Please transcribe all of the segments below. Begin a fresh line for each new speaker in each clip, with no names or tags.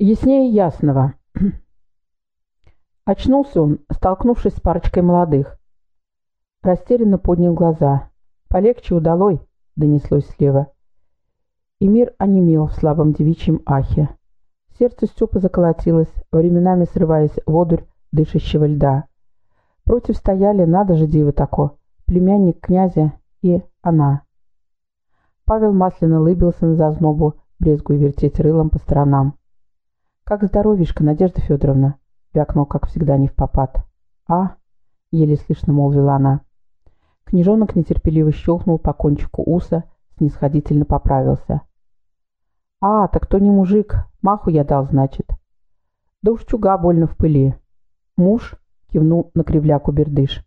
Яснее ясного. Очнулся он, столкнувшись с парочкой молодых. Растерянно поднял глаза. «Полегче удалой», — донеслось слева. И мир онемел в слабом девичьем ахе. Сердце Степа заколотилось, временами срываясь в одурь дышащего льда. Против стояли, надо же диво тако, племянник князя и она. Павел масляно лыбился на зазнобу, брезгуя вертеть рылом по сторонам. «Как здоровишка, Надежда Федоровна?» — вякнул, как всегда, не в попад. «А?» — еле слышно молвила она. Княжонок нетерпеливо щелкнул по кончику уса, снисходительно поправился. «А, так то не мужик, маху я дал, значит». «Да уж чуга больно в пыли». «Муж?» — кивнул на кривляку бердыш.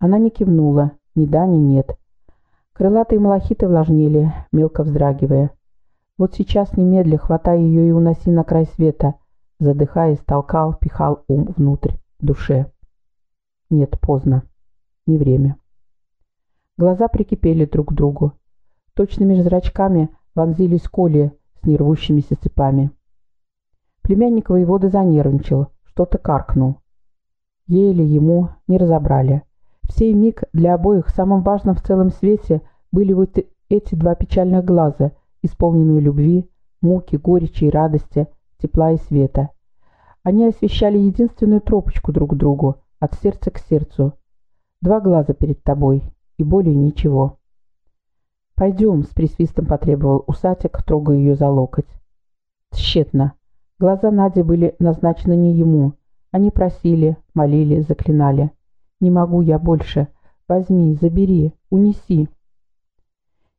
Она не кивнула, ни да, ни нет. Крылатые малахиты влажнели, мелко вздрагивая. Вот сейчас немедля хватай ее и уноси на край света, задыхаясь, толкал, пихал ум внутрь, душе. Нет, поздно. Не время. Глаза прикипели друг к другу. Точными зрачками вонзились коли с нервущимися цепами. Племянник воеводы занервничал, что-то каркнул. Еле ему не разобрали. В сей миг для обоих самым важным в целом свете были вот эти два печальных глаза, исполненные любви, муки, горечи и радости, тепла и света. Они освещали единственную тропочку друг к другу, от сердца к сердцу. Два глаза перед тобой, и более ничего. «Пойдем», — с присвистом потребовал усатик, трогая ее за локоть. Тщетно. Глаза Нади были назначены не ему. Они просили, молили, заклинали. Не могу я больше. Возьми, забери, унеси.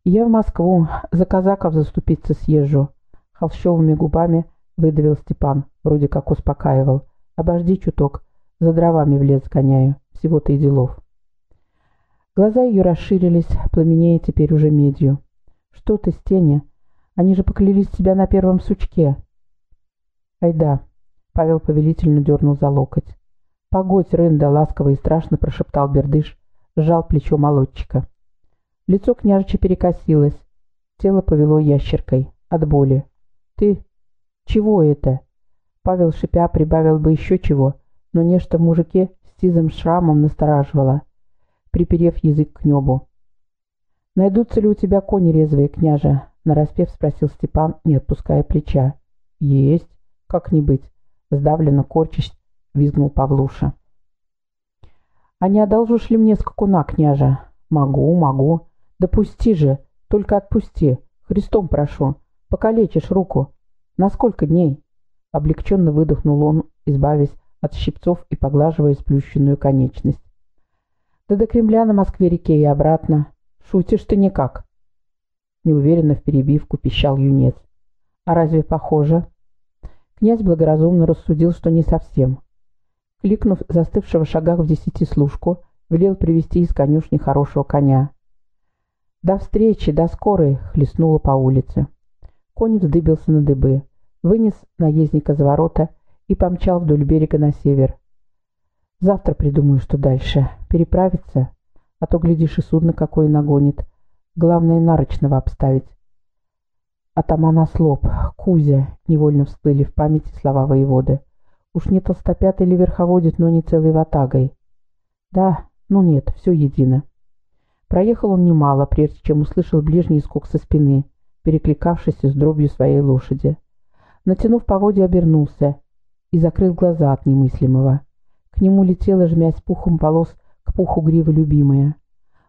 Я в Москву за казаков заступиться съезжу. Холщовыми губами выдавил Степан, вроде как успокаивал. Обожди чуток, за дровами в лес гоняю. Всего-то и делов. Глаза ее расширились, пламенея теперь уже медью. «Что ты, Стеня? Они же поклялись тебя на первом сучке». «Айда», — Павел повелительно дернул за локоть. «Погодь, Рында!» — ласково и страшно прошептал Бердыш, сжал плечо молодчика. Лицо княжича перекосилось, тело повело ящеркой от боли. «Ты? Чего это?» Павел, шипя, прибавил бы еще чего, но нечто в мужике с сизым шрамом настораживало, приперев язык к небу. «Найдутся ли у тебя кони резвые, княже?» — нараспев спросил Степан, не отпуская плеча. «Есть. Как не быть?» — сдавленно корчась визгнул Павлуша. «А не одолжишь ли мне скакуна, княжа?» «Могу, могу. Допусти же, только отпусти. Христом прошу. Покалечишь руку. На сколько дней?» Облегченно выдохнул он, избавясь от щипцов и поглаживая сплющенную конечность. «Да до Кремля на Москве-реке и обратно. Шутишь ты никак?» Неуверенно в перебивку пищал юнец. «А разве похоже?» Князь благоразумно рассудил, что не совсем. Кликнув застывшего шагах в десяти служку, велел привести из конюшни хорошего коня. «До встречи, до скорой!» — хлестнула по улице. Конь вздыбился на дыбы, вынес наездника за ворота и помчал вдоль берега на север. «Завтра придумаю, что дальше. Переправиться? А то, глядишь, и судно какое нагонит. Главное, нарочного обставить». Атаман Ослоп, Кузя, невольно всплыли в памяти слова воеводы. Уж не толстопятый ли верховодит, но не целой ватагой. Да, ну нет, все едино. Проехал он немало, прежде чем услышал ближний скок со спины, перекликавшийся с дробью своей лошади. Натянув поводья, обернулся и закрыл глаза от немыслимого. К нему летела, жмясь пухом волос, к пуху гривы любимая.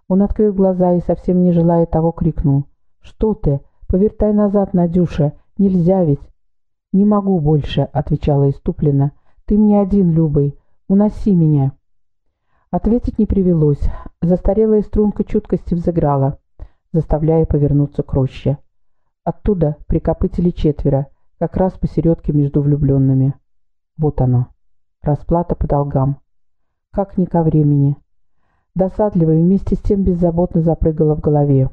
Он открыл глаза и, совсем не желая того, крикнул. «Что ты? Повертай назад, Надюша! Нельзя ведь!» «Не могу больше», — отвечала иступленно. «Ты мне один, Любый. Уноси меня». Ответить не привелось. Застарелая струнка чуткости взыграла, заставляя повернуться к роще. Оттуда прикопытили четверо, как раз посередке между влюбленными. Вот оно. Расплата по долгам. Как ни ко времени. Досадливо и вместе с тем беззаботно запрыгала в голове.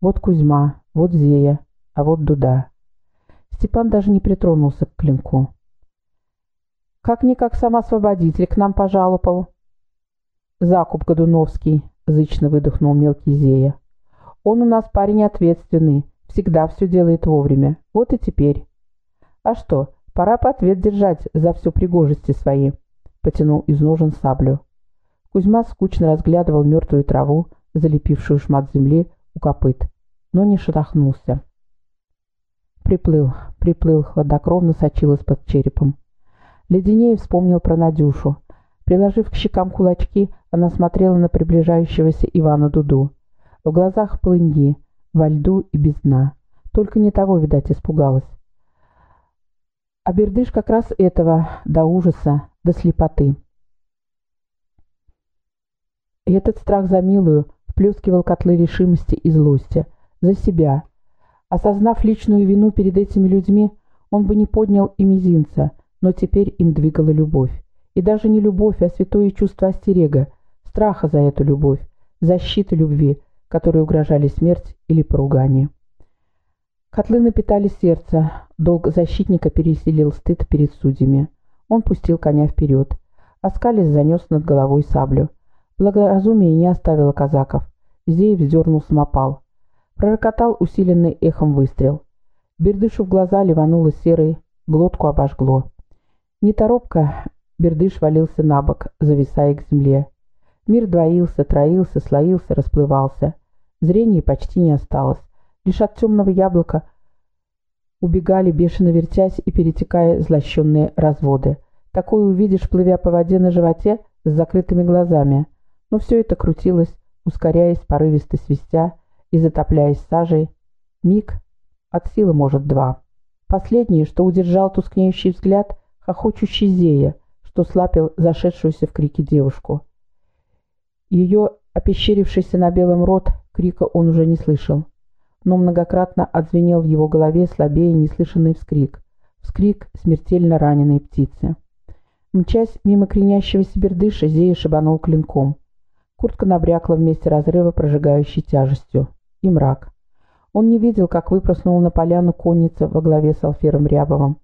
Вот Кузьма, вот Зея, а вот Дуда. Степан даже не притронулся к клинку. «Как-никак сам освободитель к нам пожаловал». «Закуп Годуновский», — зычно выдохнул мелкий Зея. «Он у нас парень ответственный, всегда все делает вовремя. Вот и теперь». «А что, Пора по ответ держать за все пригожести свои, — потянул из ножен саблю. Кузьма скучно разглядывал мертвую траву, залепившую шмат земли у копыт, но не шатахнулся. Приплыл, приплыл, хладнокровно сочилась под черепом. Леденеев вспомнил про Надюшу. Приложив к щекам кулачки, она смотрела на приближающегося Ивана Дуду. В глазах плыньи, во льду и без дна. Только не того, видать, испугалась. А Бердыш как раз этого, до ужаса, до слепоты. И этот страх за милую вплескивал котлы решимости и злости. За себя. Осознав личную вину перед этими людьми, он бы не поднял и мизинца, но теперь им двигала любовь. И даже не любовь, а святое чувство остерега, страха за эту любовь, защиты любви, которой угрожали смерть или поругание. Котлы напитали сердце, долг защитника переселил стыд перед судьями. Он пустил коня вперед. Оскалис занес над головой саблю. Благоразумие не оставило казаков. Зеев вздернул самопал. Пророкотал усиленный эхом выстрел. Бердышу в глаза ливануло серой, глотку обожгло. Неторопко Бердыш валился на бок, зависая к земле. Мир двоился, троился, слоился, расплывался. Зрения почти не осталось. Лишь от темного яблока убегали, бешено вертясь и перетекая злощенные разводы. Такое увидишь, плывя по воде на животе с закрытыми глазами. Но все это крутилось, ускоряясь, порывисто свистя и затопляясь сажей. Миг, от силы, может, два. Последнее, что удержал тускнеющий взгляд, хохочущий Зея, что слапил зашедшуюся в крике девушку. Ее опещерившийся на белом рот крика он уже не слышал, но многократно отзвенел в его голове слабее неслышанный вскрик, вскрик смертельно раненой птицы. Мчась мимо кренящегося бердыша, Зея шибанул клинком. Куртка набрякла вместе разрыва, прожигающей тяжестью. И мрак. Он не видел, как выпроснула на поляну конница во главе с Алфером Рябовым.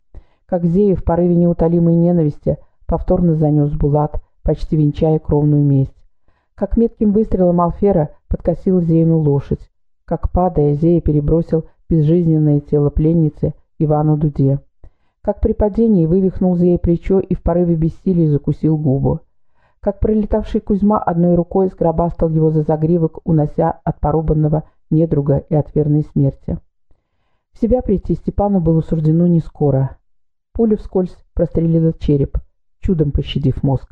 Как Зея в порыве неутолимой ненависти повторно занес Булат, почти венчая кровную месть. Как метким выстрелом Алфера подкосил Зеину лошадь. Как, падая, Зея перебросил безжизненное тело пленницы Ивану Дуде. Как при падении вывихнул Зея плечо и в порыве бессилия закусил губу. Как пролетавший Кузьма одной рукой сгробастал его за загривок, унося от порубанного недруга и от верной смерти. В себя прийти Степану было суждено не скоро. Пуля вскользь прострелила череп, чудом пощадив мозг.